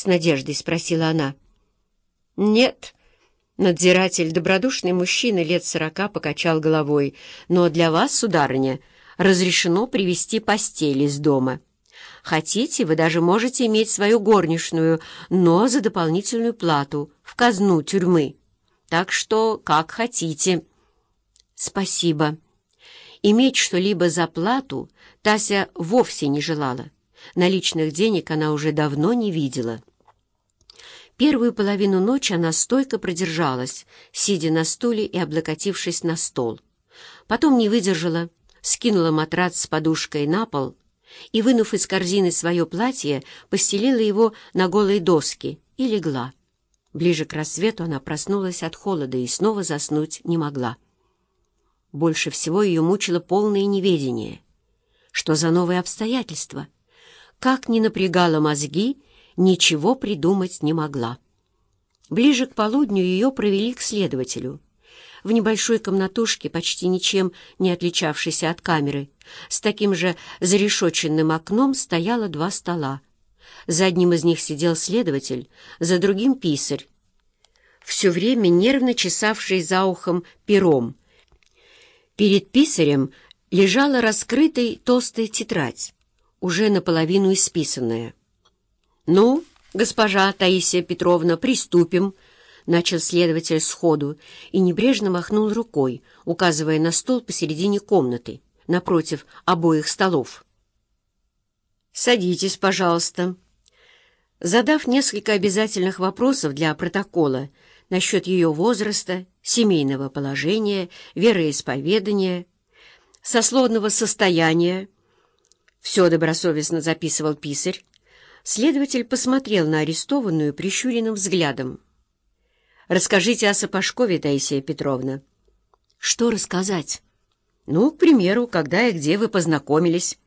с надеждой спросила она. «Нет». Надзиратель, добродушный мужчина лет сорока, покачал головой. «Но для вас, сударыня, разрешено привезти постель из дома. Хотите, вы даже можете иметь свою горничную, но за дополнительную плату, в казну тюрьмы. Так что как хотите». «Спасибо». Иметь что-либо за плату Тася вовсе не желала. Наличных денег она уже давно не видела. Первую половину ночи она стойко продержалась, сидя на стуле и облокотившись на стол. Потом не выдержала, скинула матрац с подушкой на пол и, вынув из корзины свое платье, постелила его на голые доски и легла. Ближе к рассвету она проснулась от холода и снова заснуть не могла. Больше всего ее мучило полное неведение. Что за новые обстоятельства? Как ни напрягала мозги, ничего придумать не могла. Ближе к полудню ее провели к следователю. В небольшой комнатушке, почти ничем не отличавшейся от камеры, с таким же зарешоченным окном стояло два стола. За одним из них сидел следователь, за другим — писарь. Все время нервно чесавший за ухом пером. Перед писарем лежала раскрытая толстая тетрадь, уже наполовину исписанная. «Ну, госпожа Таисия Петровна, приступим», — начал следователь сходу и небрежно махнул рукой, указывая на стол посередине комнаты, напротив обоих столов. «Садитесь, пожалуйста». Задав несколько обязательных вопросов для протокола насчет ее возраста, семейного положения, вероисповедания, сословного состояния, все добросовестно записывал писарь, Следователь посмотрел на арестованную прищуренным взглядом. «Расскажите о Сапожкове, Таисия Петровна». «Что рассказать?» «Ну, к примеру, когда и где вы познакомились».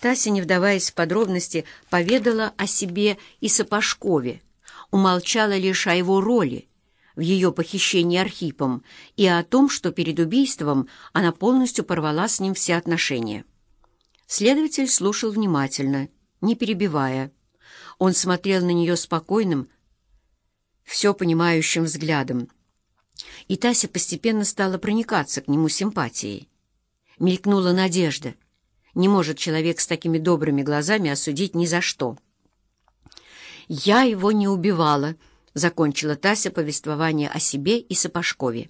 Тася, не вдаваясь в подробности, поведала о себе и Сапожкове, умолчала лишь о его роли в ее похищении Архипом и о том, что перед убийством она полностью порвала с ним все отношения. Следователь слушал внимательно — не перебивая. Он смотрел на нее спокойным, все понимающим взглядом. И Тася постепенно стала проникаться к нему симпатией. Мелькнула надежда. Не может человек с такими добрыми глазами осудить ни за что. «Я его не убивала», — закончила Тася повествование о себе и Сапожкове.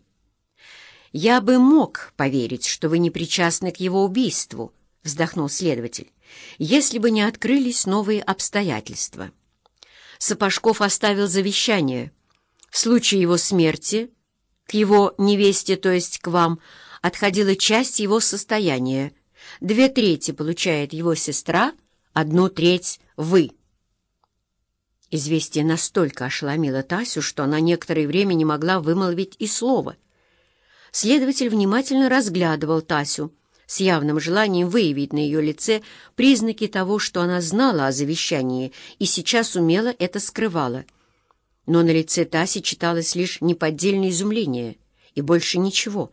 «Я бы мог поверить, что вы не причастны к его убийству», — вздохнул следователь если бы не открылись новые обстоятельства. Сапожков оставил завещание. В случае его смерти к его невесте, то есть к вам, отходила часть его состояния. Две трети получает его сестра, одну треть — вы. Известие настолько ошеломило Тасю, что она некоторое время не могла вымолвить и слова. Следователь внимательно разглядывал Тасю, с явным желанием выявить на ее лице признаки того, что она знала о завещании и сейчас умело это скрывала. Но на лице Таси читалось лишь неподдельное изумление и больше ничего.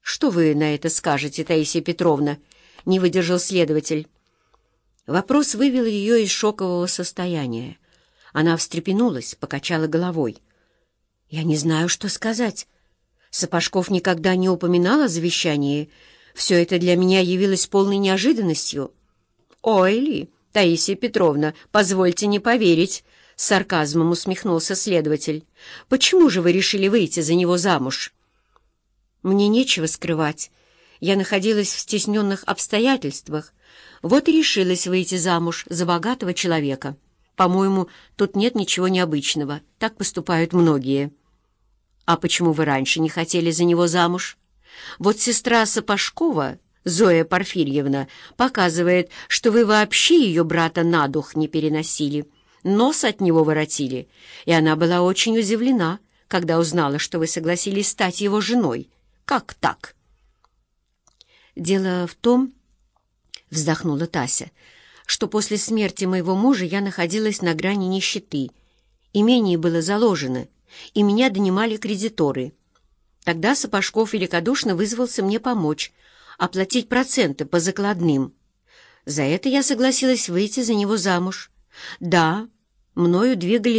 «Что вы на это скажете, Таисия Петровна?» — не выдержал следователь. Вопрос вывел ее из шокового состояния. Она встрепенулась, покачала головой. «Я не знаю, что сказать. Сапожков никогда не упоминал о завещании, — все это для меня явилось полной неожиданностью. «Ой ли, Таисия Петровна, позвольте не поверить», — с сарказмом усмехнулся следователь. «Почему же вы решили выйти за него замуж?» «Мне нечего скрывать. Я находилась в стесненных обстоятельствах. Вот и решилась выйти замуж за богатого человека. По-моему, тут нет ничего необычного. Так поступают многие». «А почему вы раньше не хотели за него замуж?» Вот сестра Сапожкова, Зоя Порфирьевна, показывает, что вы вообще ее брата на дух не переносили, нос от него воротили, и она была очень удивлена, когда узнала, что вы согласились стать его женой. Как так? Дело в том, — вздохнула Тася, — что после смерти моего мужа я находилась на грани нищеты. Имение было заложено, и меня донимали кредиторы — Тогда Сапожков великодушно вызвался мне помочь, оплатить проценты по закладным. За это я согласилась выйти за него замуж. Да, мною двигали